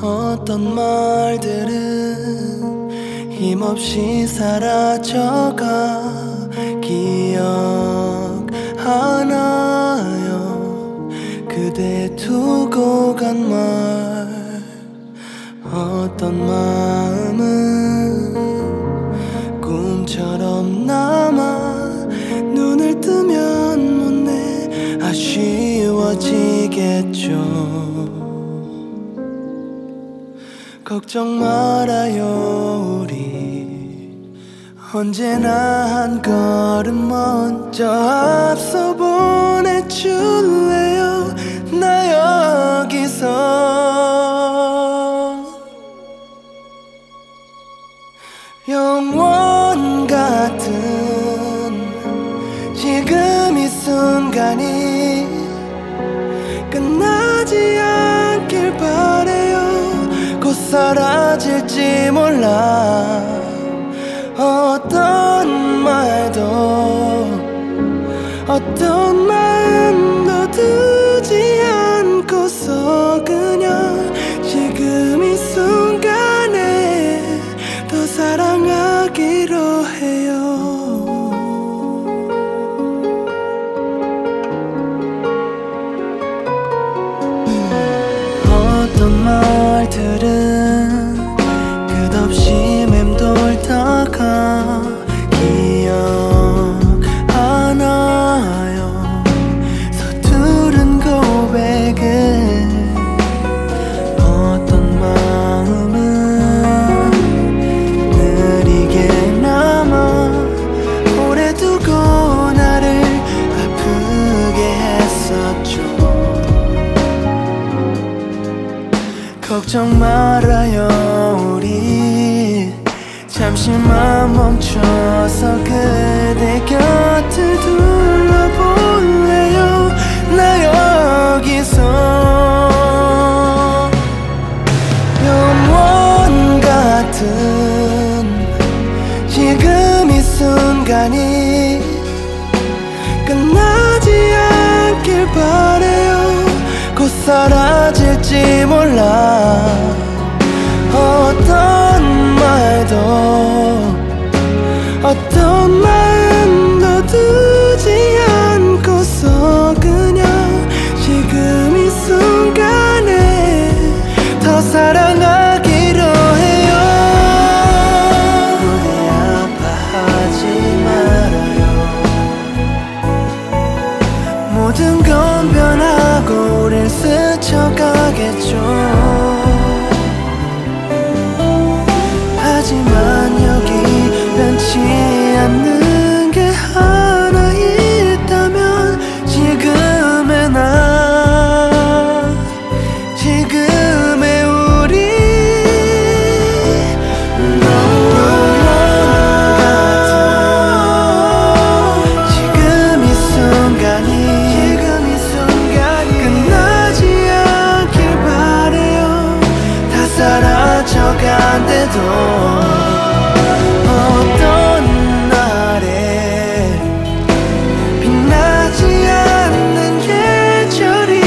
어떤 말들은 힘없이 사라져가 기억하나요? 그대 두고 간 말 어떤 마음은 꿈처럼 남아 눈을 뜨면 못내 아쉬워지겠죠 걱정 말아요 우리. 언제나 한 걸음 먼저 앞서 보내줄래요? 나 여기서. 영원 같은 지금 이 순간이 사라질지 몰라. 어떤 말도 어떤 마 걱정 말아요 우리. 잠시만 멈춰서 그대 곁을 둘러볼래요? 나 여기서. 영원 같은 지금 이 순간이 끝나지 않길 바래요. 곧 사라 모든 건 변하고 우릴 스쳐가겠죠 어떤 날에 빛나지 않는 계절이